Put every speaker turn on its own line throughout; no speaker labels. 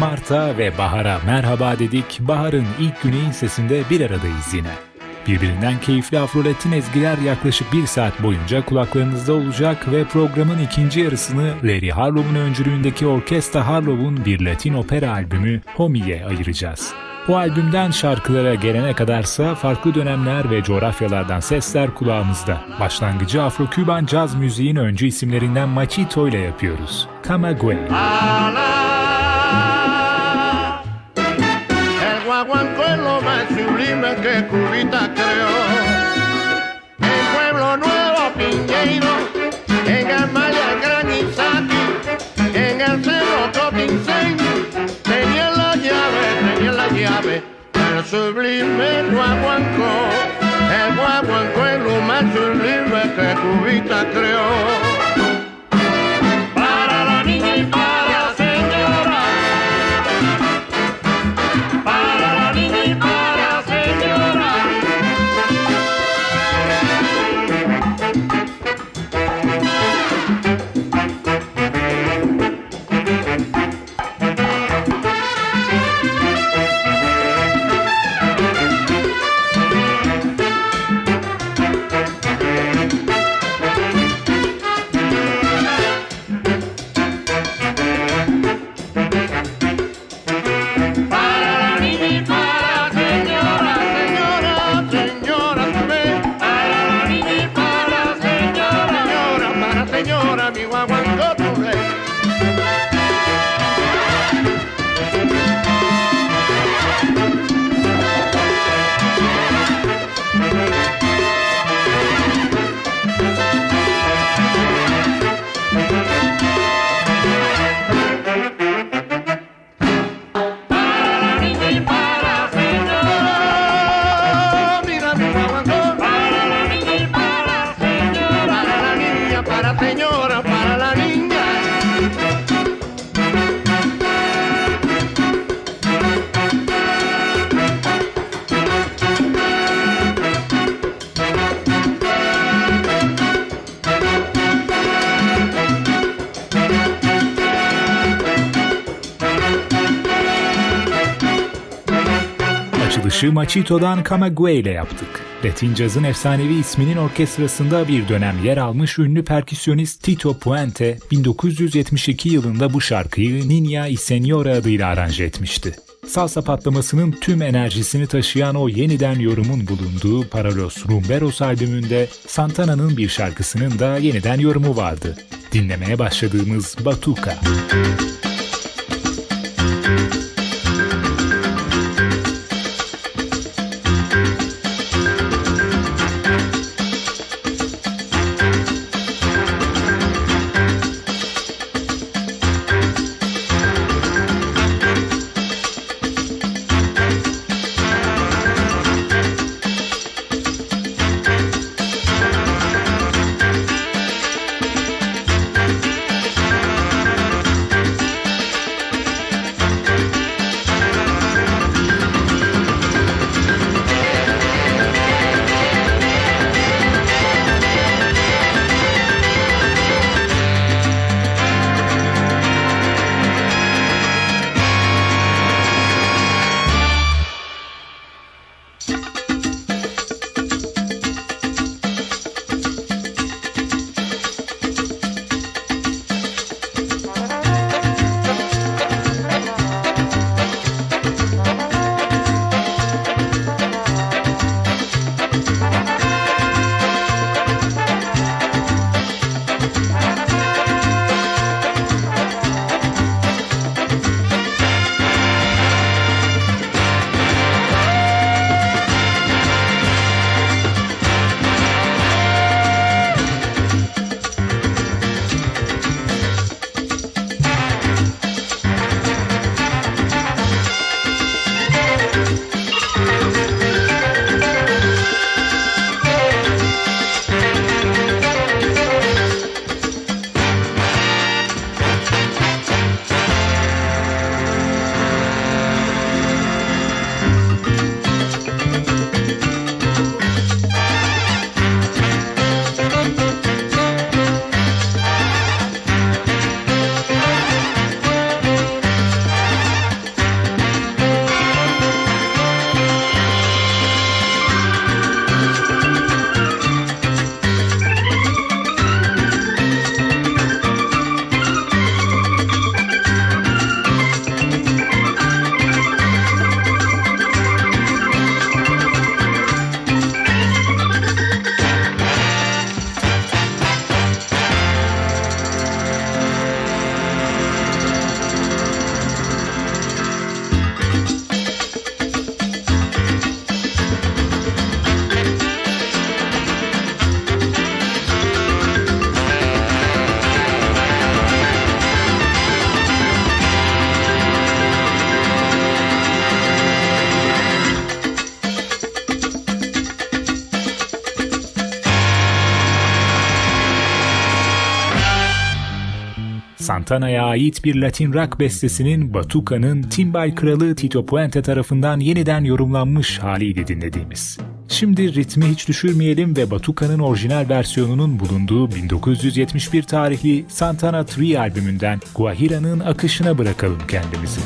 Mart'a ve Bahar'a merhaba dedik. Bahar'ın ilk güneyin sesinde bir aradayız yine. Birbirinden keyifli afro-latin ezgiler yaklaşık bir saat boyunca kulaklarınızda olacak ve programın ikinci yarısını Larry Harlow'un öncülüğündeki Orkestra Harlow'un bir Latin opera albümü Homi'ye ayıracağız. Bu albümden şarkılara gelene kadarsa farklı dönemler ve coğrafyalardan sesler kulağımızda. Başlangıcı Afro-Küban caz müziğin öncü isimlerinden Machito ile yapıyoruz. Camagüey.
Guaguancó es lo más sublime que Cubita creó. En Pueblo Nuevo, Piñeiro, en Amalia, Gran Isaki, en el Cerro Cotincén, tenía la llave, tenía la llave el sublime guaguancó. El guaguancó es lo más sublime que Cubita creó.
Açılışı Machito'dan Camagüey ile yaptık. Latin Caz'ın efsanevi isminin orkestrasında bir dönem yer almış ünlü perküsyonist Tito Puente, 1972 yılında bu şarkıyı Niña y adıyla aranje etmişti. Salsa patlamasının tüm enerjisini taşıyan o yeniden yorumun bulunduğu Paralos Rumberos albümünde Santana'nın bir şarkısının da yeniden yorumu vardı. Dinlemeye başladığımız Batuka. Müzik
Santana'ya ait bir Latin rock bestesinin Batuca'nın Timbal kralı Tito Puente tarafından yeniden yorumlanmış haliydi dinlediğimiz. Şimdi ritmi hiç düşürmeyelim ve Batuca'nın orijinal versiyonunun bulunduğu 1971 tarihli Santana 3 albümünden Guajira'nın akışına bırakalım kendimizi.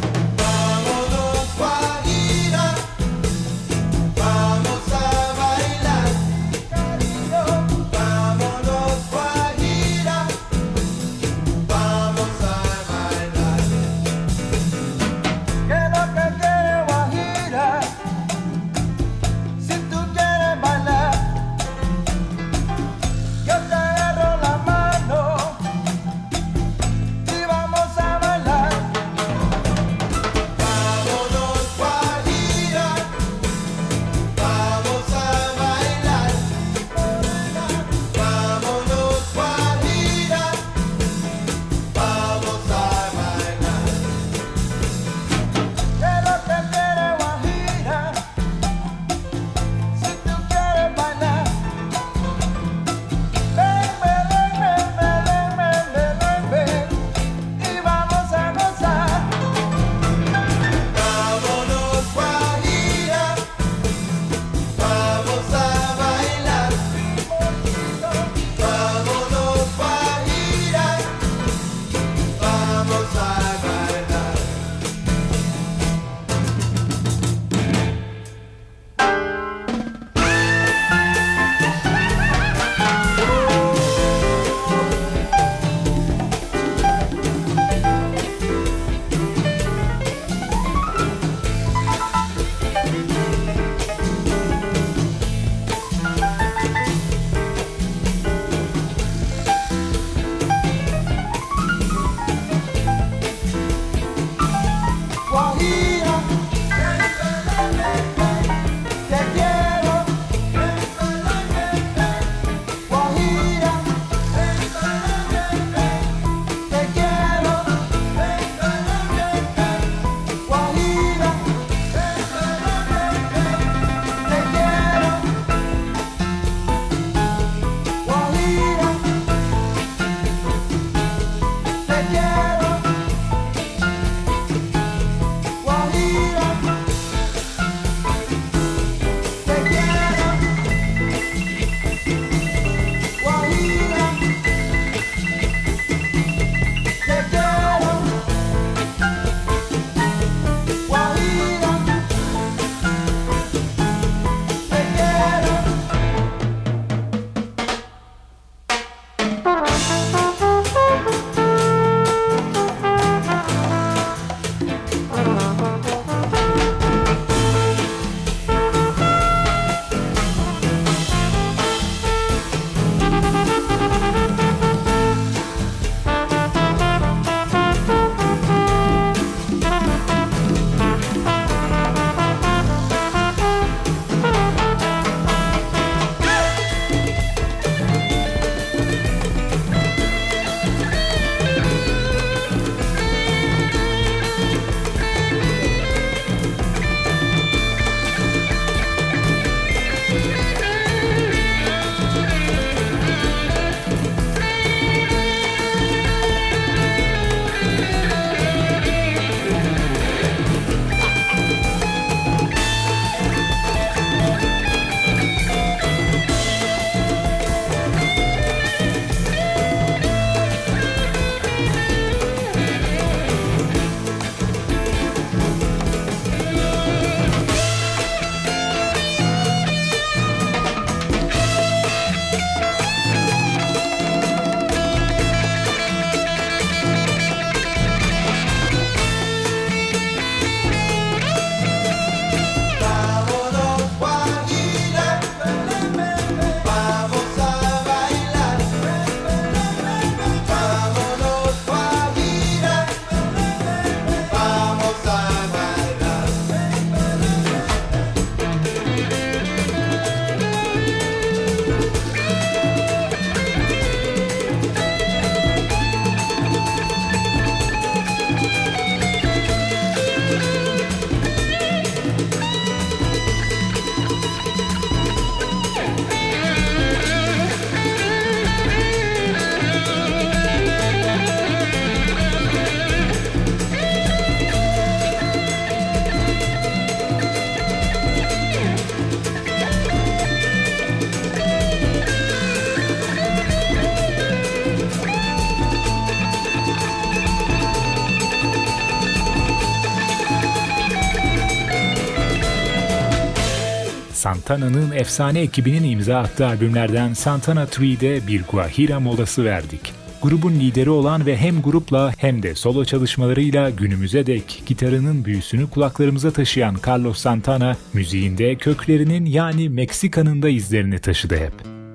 Santana'nın efsane ekibinin imza attığı albümlerden Santana 3'de bir Guajira molası verdik. Grubun lideri olan ve hem grupla hem de solo çalışmalarıyla günümüze dek gitarının büyüsünü kulaklarımıza taşıyan Carlos Santana, müziğinde köklerinin yani Meksika'nın da izlerini taşıdı hep.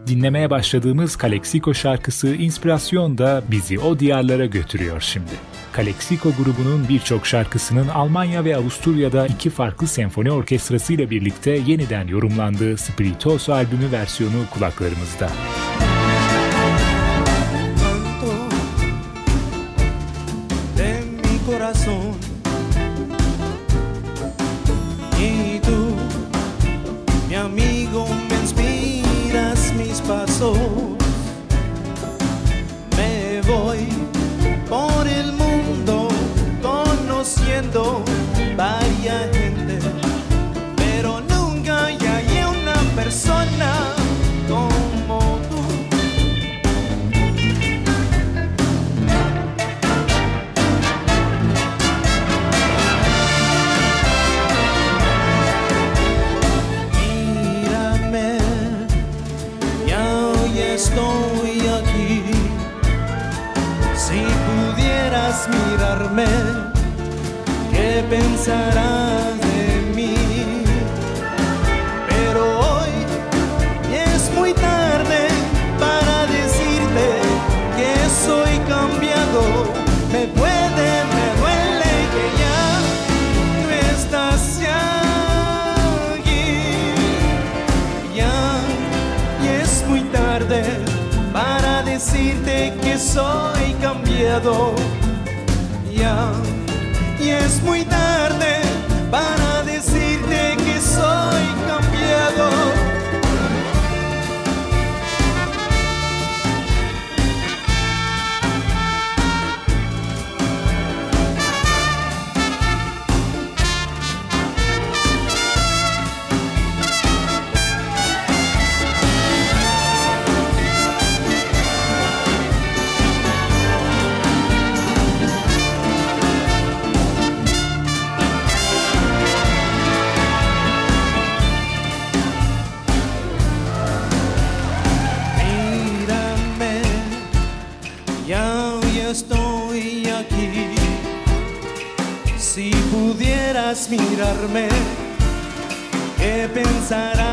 Dinlemeye başladığımız Calexico şarkısı inspirasyon da bizi o diyarlara götürüyor şimdi. Calexico grubunun birçok şarkısının Almanya ve Avusturya'da iki farklı senfoni orkestrası ile birlikte yeniden yorumlandığı Spiritoso albümü versiyonu kulaklarımızda.
Ya, mirarme, ¿qué pensarás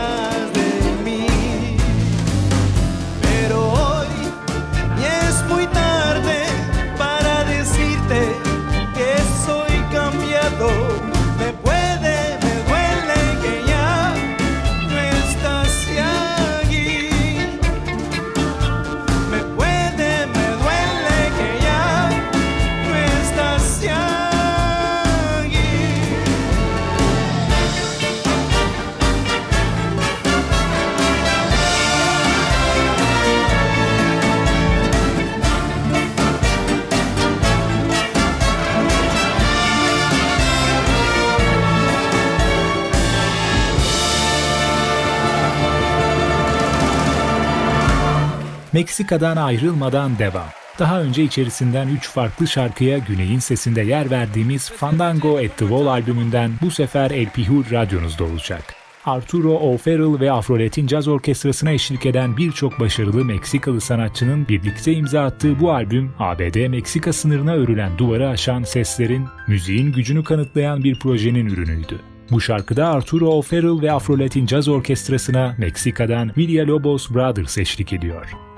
Meksika'dan ayrılmadan devam. Daha önce içerisinden 3 farklı şarkıya Güney'in sesinde yer verdiğimiz Fandango at the Wall albümünden bu sefer El Pihur radyonuzda olacak. Arturo O'Farrell ve Afrolet'in caz orkestrasına eşlik eden birçok başarılı Meksikalı sanatçının birlikte imza attığı bu albüm, ABD-Meksika sınırına örülen duvarı aşan seslerin, müziğin gücünü kanıtlayan bir projenin ürünüydü. Bu şarkıda Arturo O'Farrell ve Afrolet'in caz orkestrasına Meksika'dan Villalobos Brothers eşlik ediyor.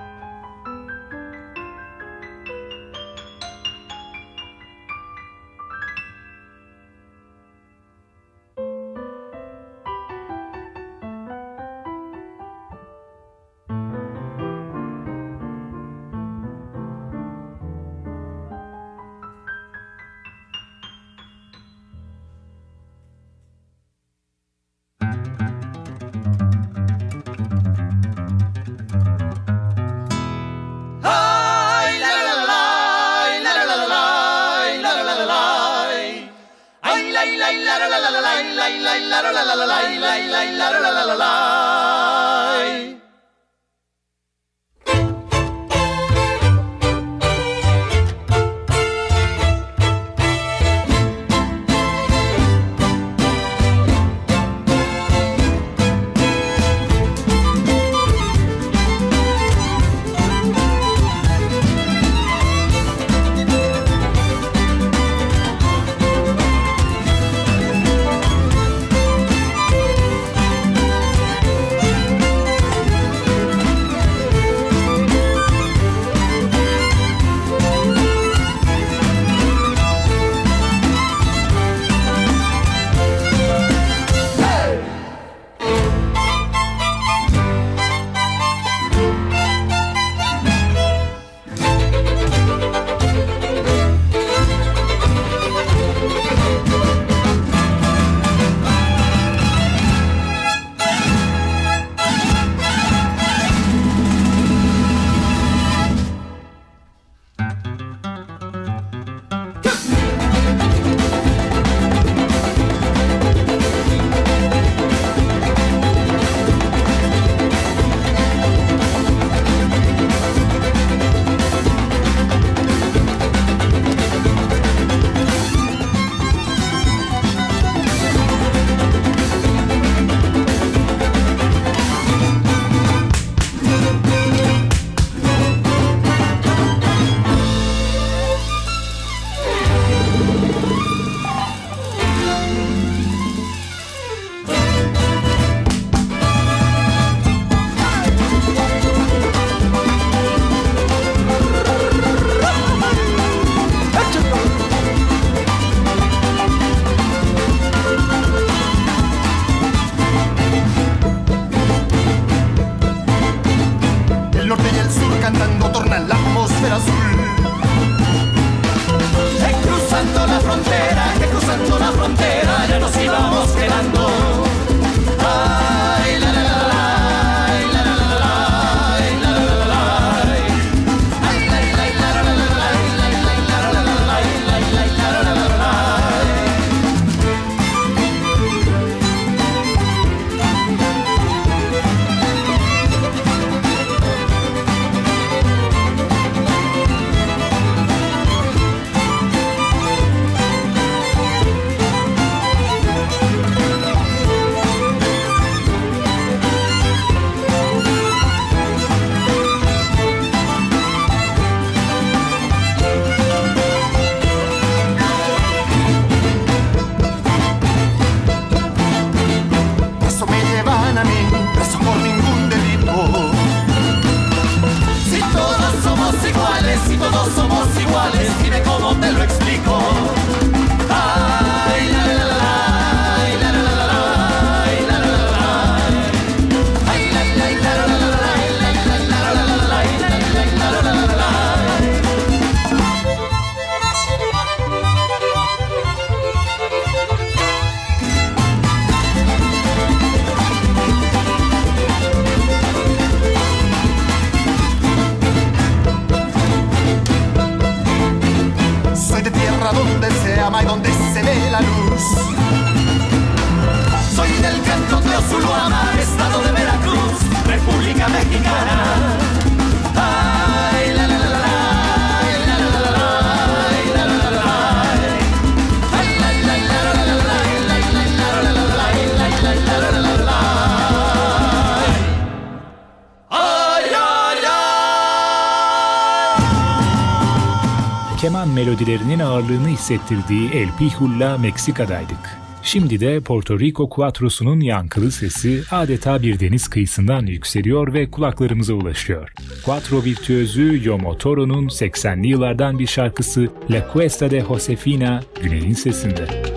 Hissettirdiği El Piju'la Meksika'daydık. Şimdi de Porto Rico Quattro'sunun yankılı sesi adeta bir deniz kıyısından yükseliyor ve kulaklarımıza ulaşıyor. Quattro virtüözü Yomo Toro'nun 80'li yıllardan bir şarkısı La Cuesta de Josefina, Güney'in sesinde.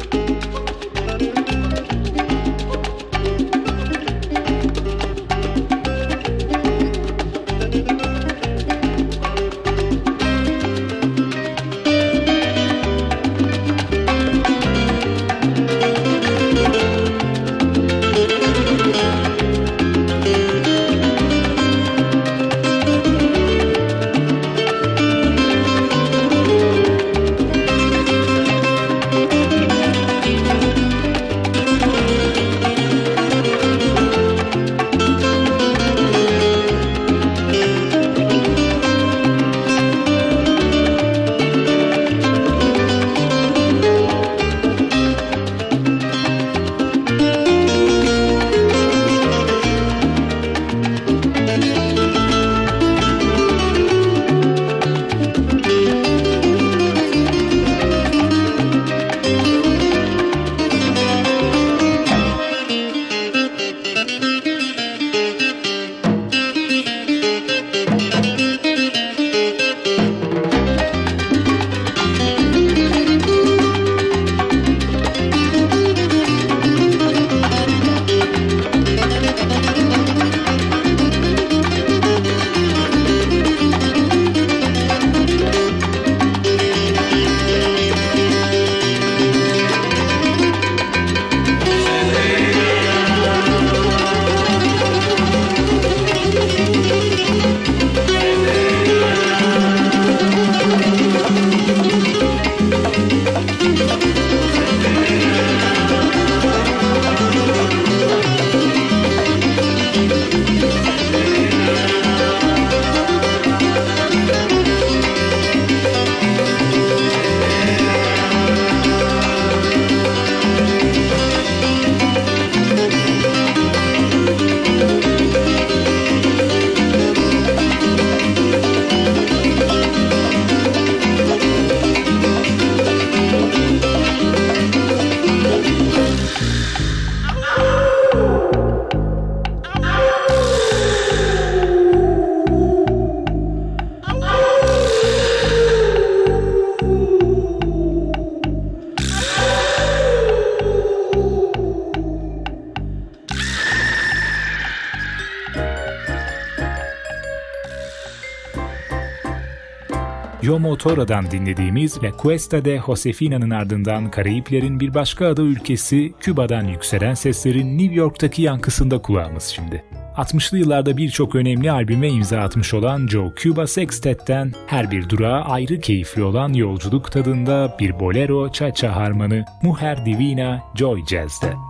Yomo Toro'dan dinlediğimiz La Cuesta de Josefina'nın ardından Karayiplerin bir başka ada ülkesi Küba'dan yükselen seslerin New York'taki yankısında kulağımız şimdi. 60'lı yıllarda birçok önemli albüme imza atmış olan Joe Cuba Sextet'ten her bir durağı ayrı keyifli olan yolculuk tadında bir bolero cha-cha harmanı Muher Divina Joy Jazz'de.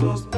sos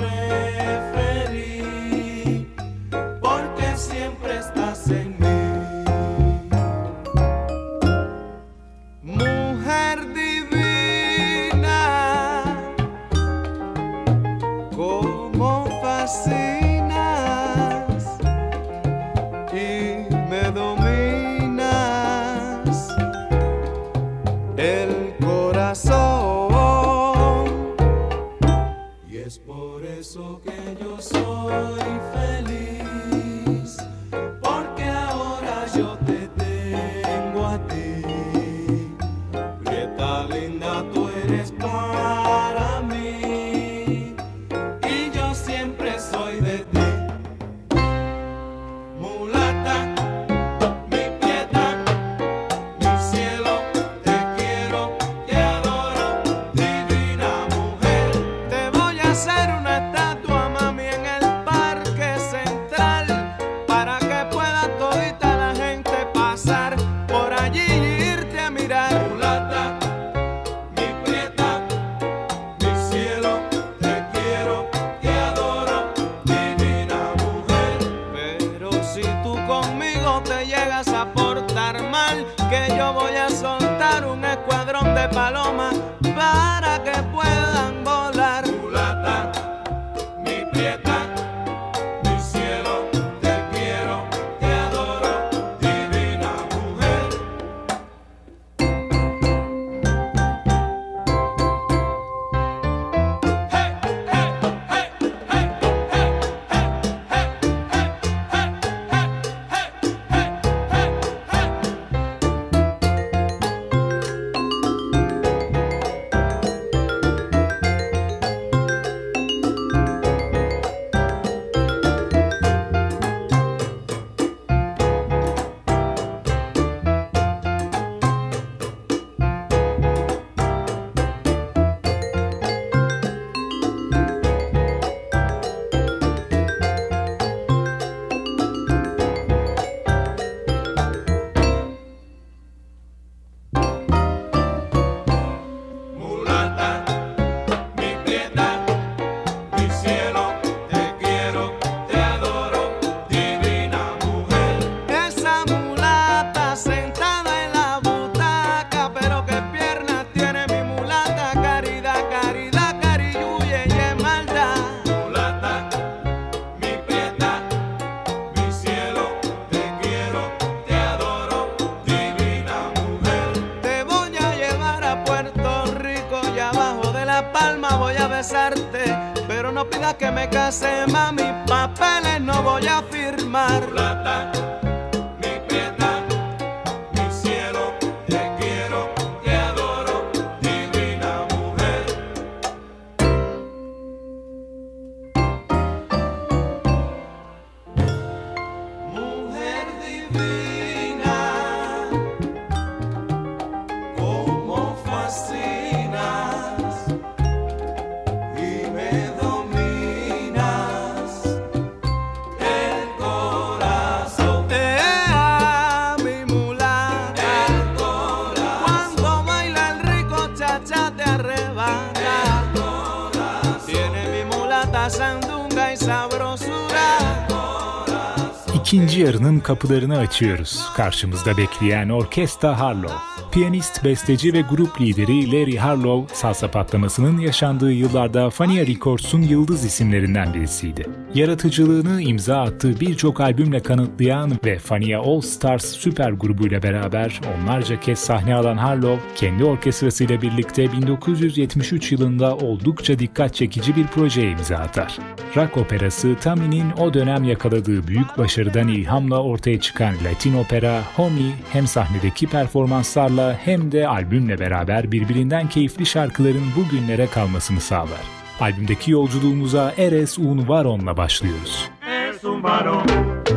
İkinci yarının kapılarını açıyoruz. Karşımızda bekleyen Orkestra Harlow. Piyanist, besteci ve grup lideri Larry Harlow, salsa patlamasının yaşandığı yıllarda Fania Records'un yıldız isimlerinden birisiydi. Yaratıcılığını imza attığı birçok albümle kanıtlayan ve Fania All Stars süper grubuyla beraber onlarca kez sahne alan Harlow, kendi orkestrasıyla birlikte 1973 yılında oldukça dikkat çekici bir projeye imza atar. Rock operası Tammy'nin o dönem yakaladığı büyük başarıdan ilhamla ortaya çıkan Latin opera Homie hem sahnedeki performanslarla hem de albümle beraber birbirinden keyifli şarkıların bugünlere kalmasını sağlar. Albümdeki yolculuğumuza Eres un Varon'la başlıyoruz.
Es un varón,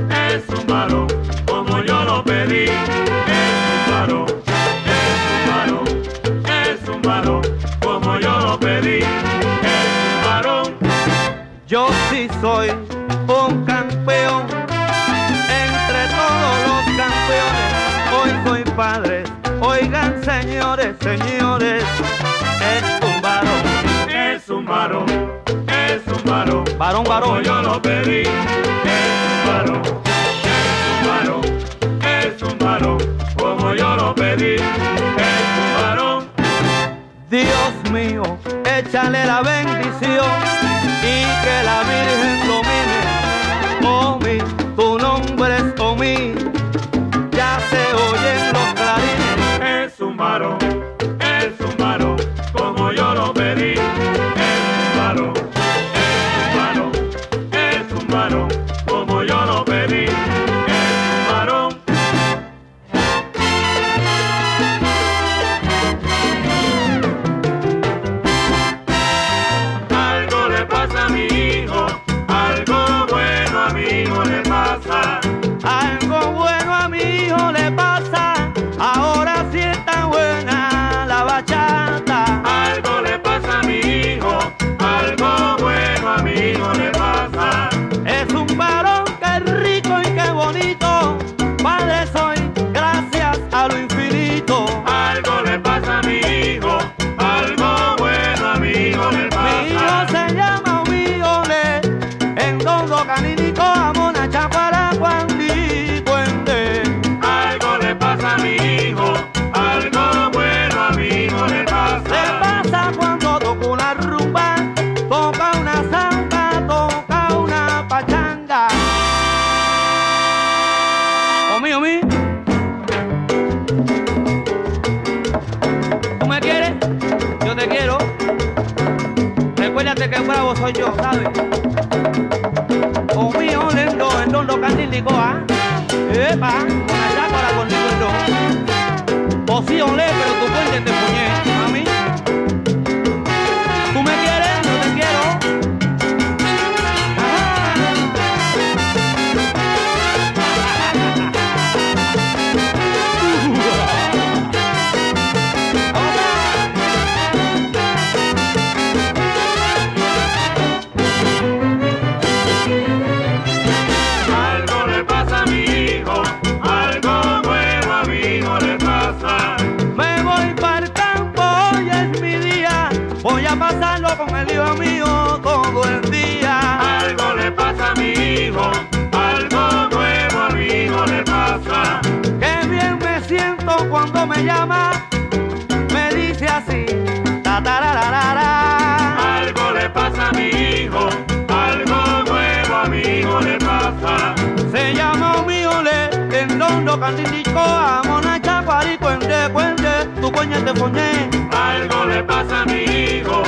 es un varón, como yo lo pedí. Varón, Varón, yo lo pedí. Es un varón,
es un varón,
es un varón, como yo lo pedí. Es un varón.
Dios mío, échale la bendición en dondo candilicoa. Epa, con allá para con el olé, pero tu puente te puñé. Llama, me dice así, ta,
Algo le pasa a mi hijo, algo nuevo a mi hijo le pasa.
Se llama mi ole, en londo candilico, a mona chacuari, cuente, cuente, tu coña te foñé.
Algo le pasa a mi hijo,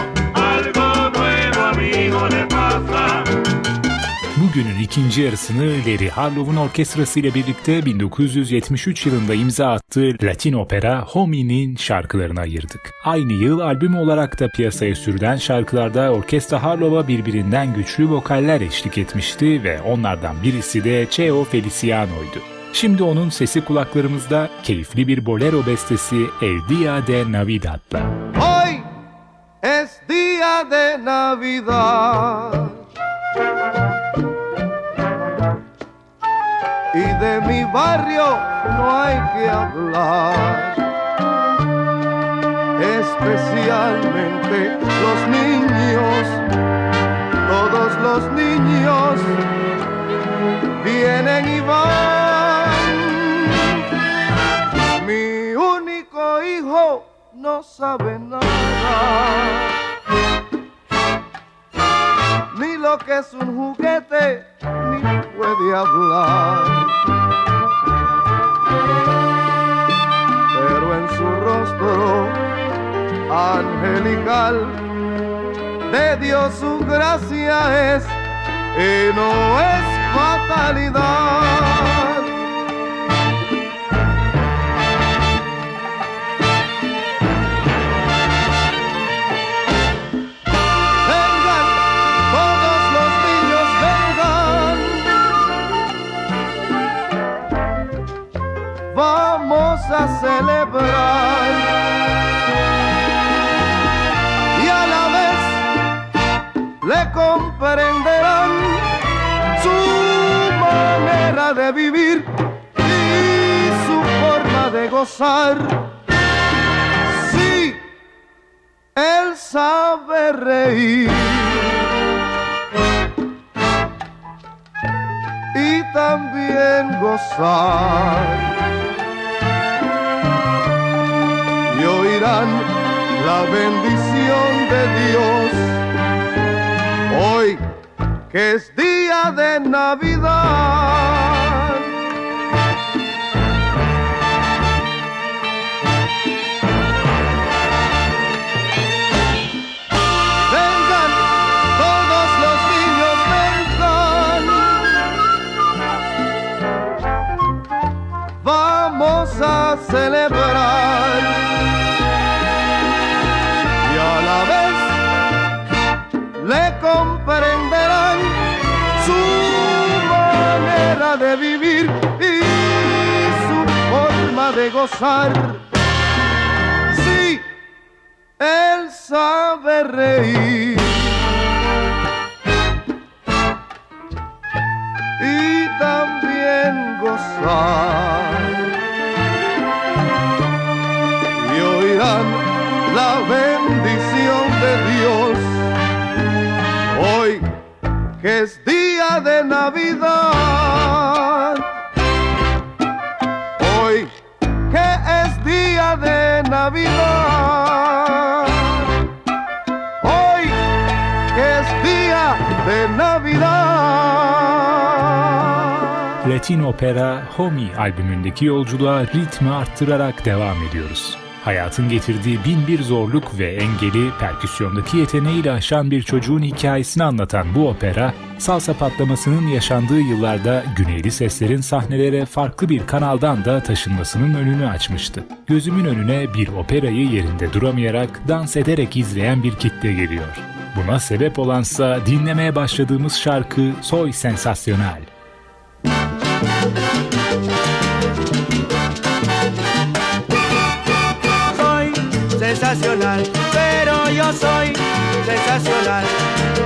Bugünün ikinci yarısını Larry Harlow'un orkestrası ile birlikte 1973 yılında imza attığı Latin opera Homie'nin şarkılarına ayırdık. Aynı yıl albüm olarak da piyasaya sürülen şarkılarda orkestra Harlow'a birbirinden güçlü vokaller eşlik etmişti ve onlardan birisi de Cheo Feliciano'ydu. Şimdi onun sesi kulaklarımızda keyifli bir bolero bestesi El Dia de Navidad'la.
Hoy es Dia de Navidad de mi barrio no hay que hablar. Especialmente los niños, todos los niños vienen y van. Mi único hijo no sabe nada. Ni lo que es un juguete, puede hablar. Pero en su rostro angelical de Dios su gracia es y no es fatalidad. A celebrar. Y a la vez le comprenderán su manera de vivir y su forma de gozar. Sí, él sabe reír. Y también gozar. La bendición de Dios. Hoy que es día de Navidad. Gozar. Sí, él sabe reír. Y también gozar. Y oirán la bendición de Dios hoy que es día de Navidad. Navidad. Hoy es día de Navidad.
Latin Opera Homie albümündeki yolculuğa ritmi arttırarak devam ediyoruz. Hayatın getirdiği bin bir zorluk ve engeli perküsyondaki yeteneğiyle aşan bir çocuğun hikayesini anlatan bu opera, salsa patlamasının yaşandığı yıllarda güneyli seslerin sahnelere farklı bir kanaldan da taşınmasının önünü açmıştı. Gözümün önüne bir operayı yerinde duramayarak, dans ederek izleyen bir kitle geliyor. Buna sebep olansa dinlemeye başladığımız şarkı Soy Sensasyonel.
Sensacional, pero yo soy sensacional.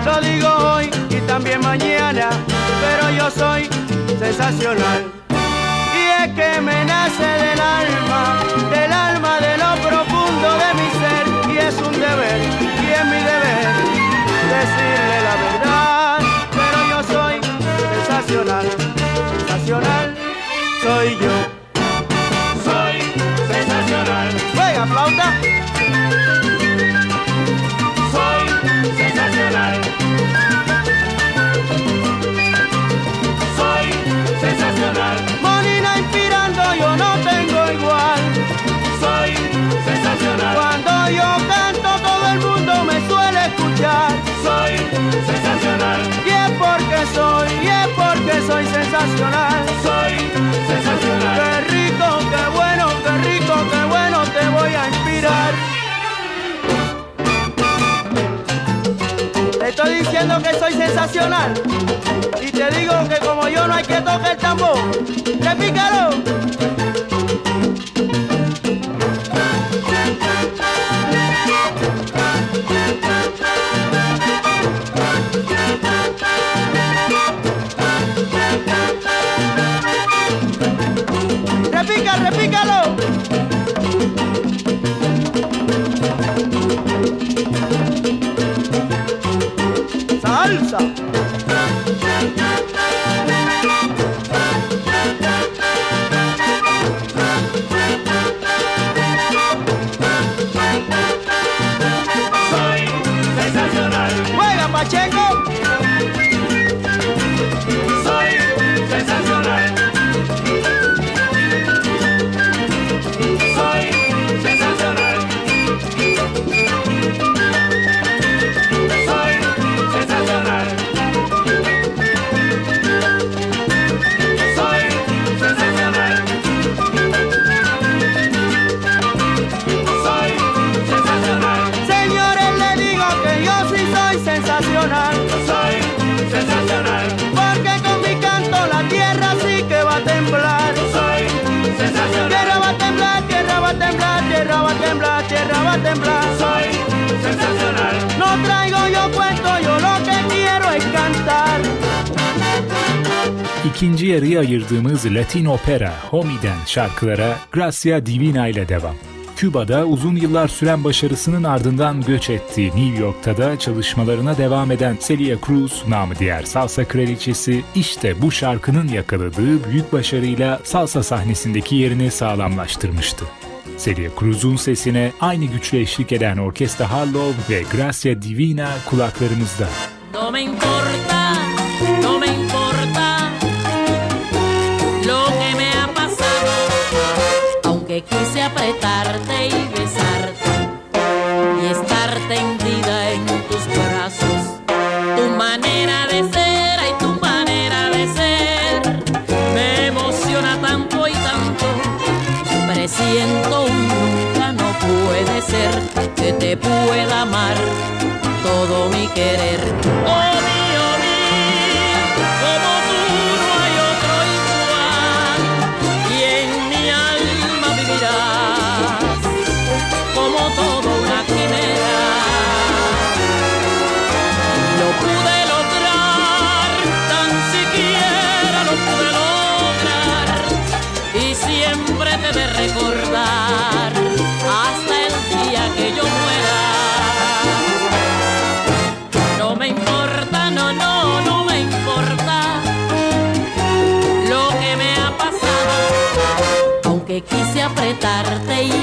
Lo digo hoy y también mañana, pero yo soy sensacional. Y es que me nace del alma, del alma de lo profundo de mi ser, y es un deber, y es mi deber decirle la verdad. Pero yo soy sensacional, sensacional soy yo.
Soy sensacional.
Venga, flauta.
Soy sensacional. Soy sensacional.
Monina inspirando, yo no tengo igual.
Soy sensacional.
Cuando yo canto, todo el mundo me suele escuchar.
Soy sensacional.
Y es porque soy, y es porque soy sensacional.
Soy sensacional.
Qué rico, qué bueno, qué rico, qué bueno, te voy a inspirar. Estoy diciendo que soy sensacional. Y te digo que como yo no hay que tocar el tambor. Repícalo. Repica, repícalo. Salsa.
Soy sensacional.
Juega, Pacheco.
İkinci yarıya ayırdığımız Latin opera Homi'den şarkılara Gracia Divina ile devam. Küba'da uzun yıllar süren başarısının ardından göç ettiği New York'ta da çalışmalarına devam eden Celia Cruz, namı diğer salsa kraliçesi, işte bu şarkının yakaladığı büyük başarıyla salsa sahnesindeki yerini sağlamlaştırmıştı. Celia Cruz'un sesine aynı güçle eşlik eden Orkestra Harlow ve Gracia Divina kulaklarımızda.
No quise apretarte y besarte y estar tendida en tarde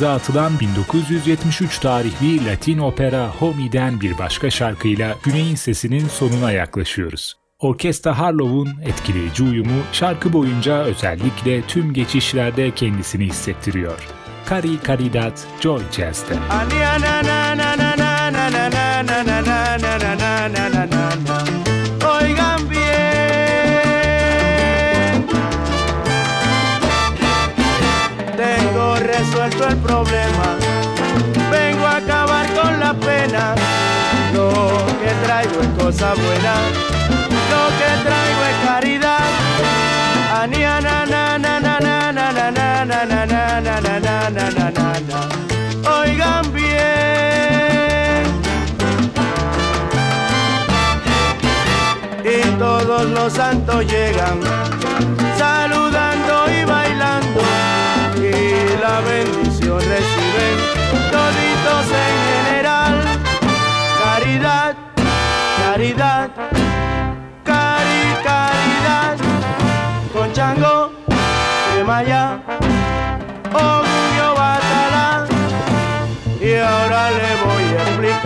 imza atılan 1973 tarihli Latin opera Homie'den bir başka şarkıyla Güney'in sesinin sonuna yaklaşıyoruz. Orkestra Harlow'un etkileyici uyumu şarkı boyunca özellikle tüm geçişlerde kendisini hissettiriyor. Kari Caridad Joy
Jazz'de. lo que traigo es cosa buena, lo que traigo es caridad. Ania na na na na na na na na na na na na na na na na na. Oigan bien. Y todos los santos llegan saludando y bailando y la bendición recibe caridad, cari, caridad, con chango, de maya, orgullo batalá, y ahora le voy a explicar.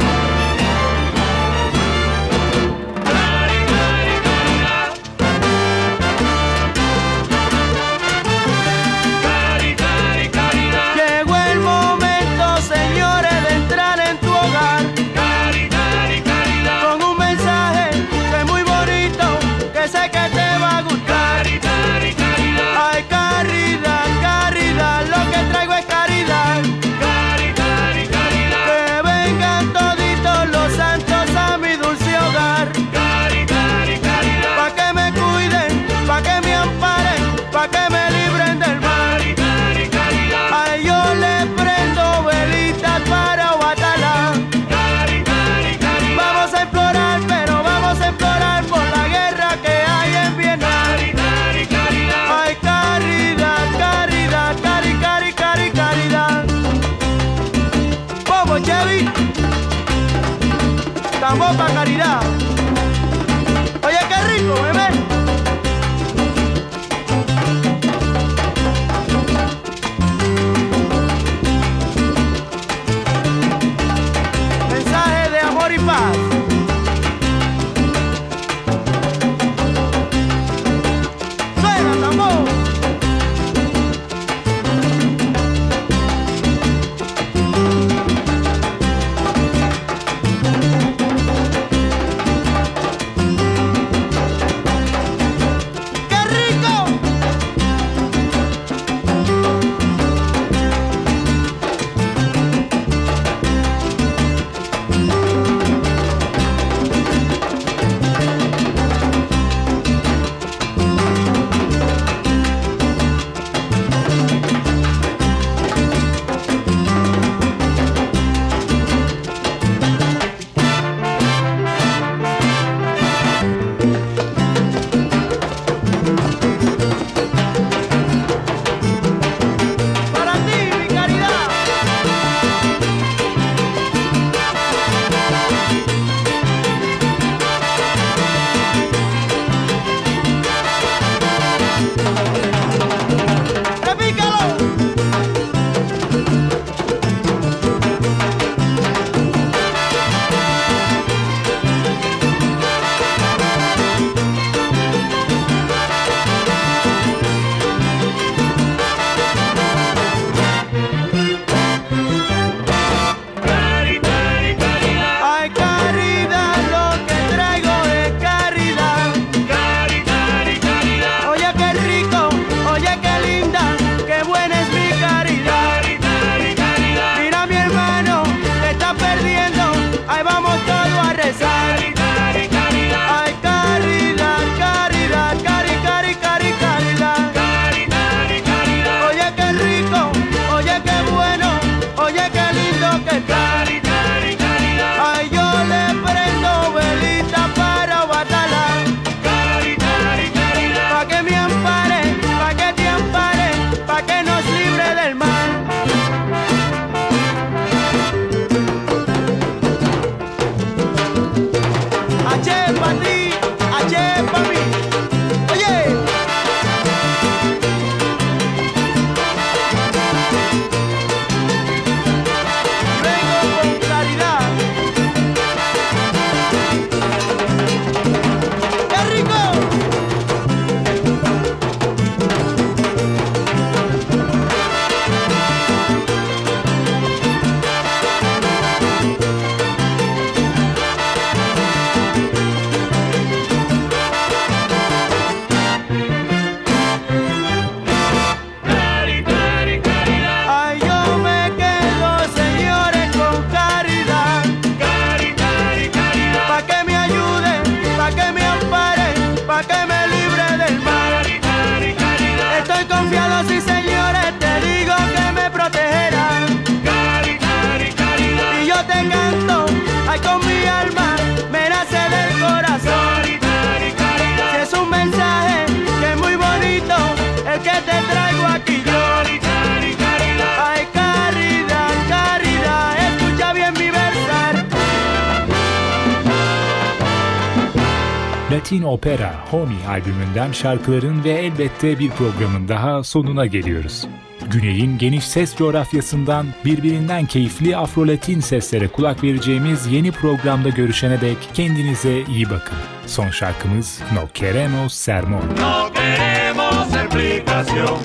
Latin Opera Homie albümünden şarkıların ve elbette bir programın daha sonuna geliyoruz. Güney'in geniş ses coğrafyasından birbirinden keyifli Afro-Latin seslere kulak vereceğimiz yeni programda görüşene dek kendinize iyi bakın. Son şarkımız No Queremos Sermón.
no queremos explicación,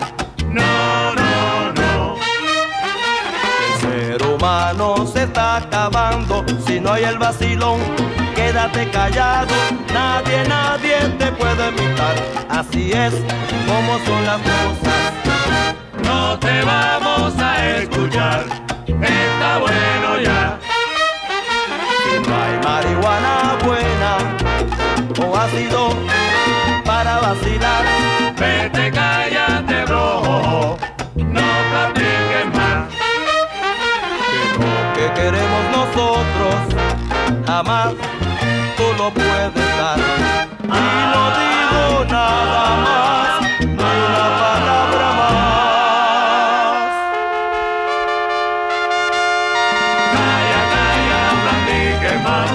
no, no, no.
El ser humano se está acabando si no hay el vacilón. Quédate callado, nadie, nadie te puede imitar. Así es como son las cosas.
No te vamos a escuchar, está bueno ya.
Si no hay marihuana buena o ácido para vacilar,
Vete, cállate, bro, no platiques más.
que lo que queremos nosotros jamás lo puede dar. Y no digo nada más, ni una palabra más.
Calla, calla, platiquen más.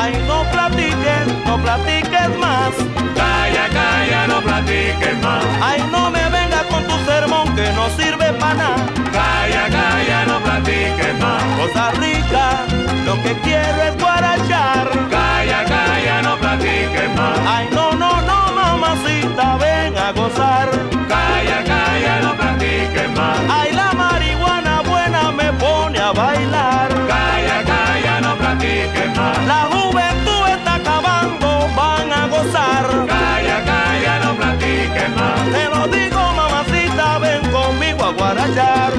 Ay, no platiquen, no platiques más.
Calla, calla, no platiquen más. Ay, no me venga con tu sermón que no sirve para nada.
Calla, calla, no platiques más.
Cosa rica, lo que quiero es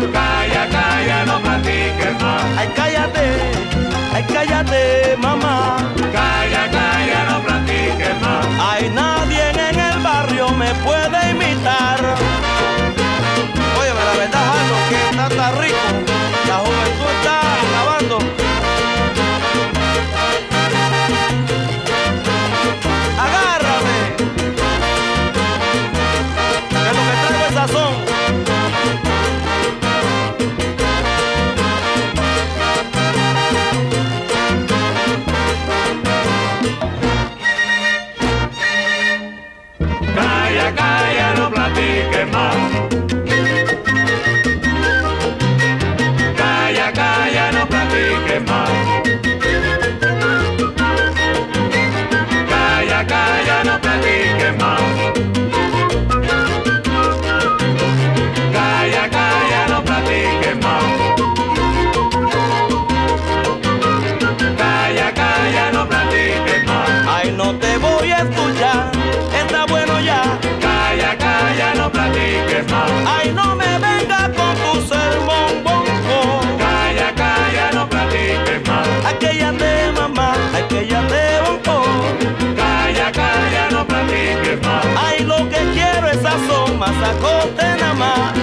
Calla, calla, no platiques más.
Ay, cállate, ay, cállate, mamá.
Calla, calla, no platiques más.
Ay, nadie en el barrio me puede imitar. Oye, me la verdad, Jano, que está tan rico. La juventud está acabando. Agárrame. Que lo que traigo es sazón.
demais.
Ay, lo que quiero es asoma, sacote nada más.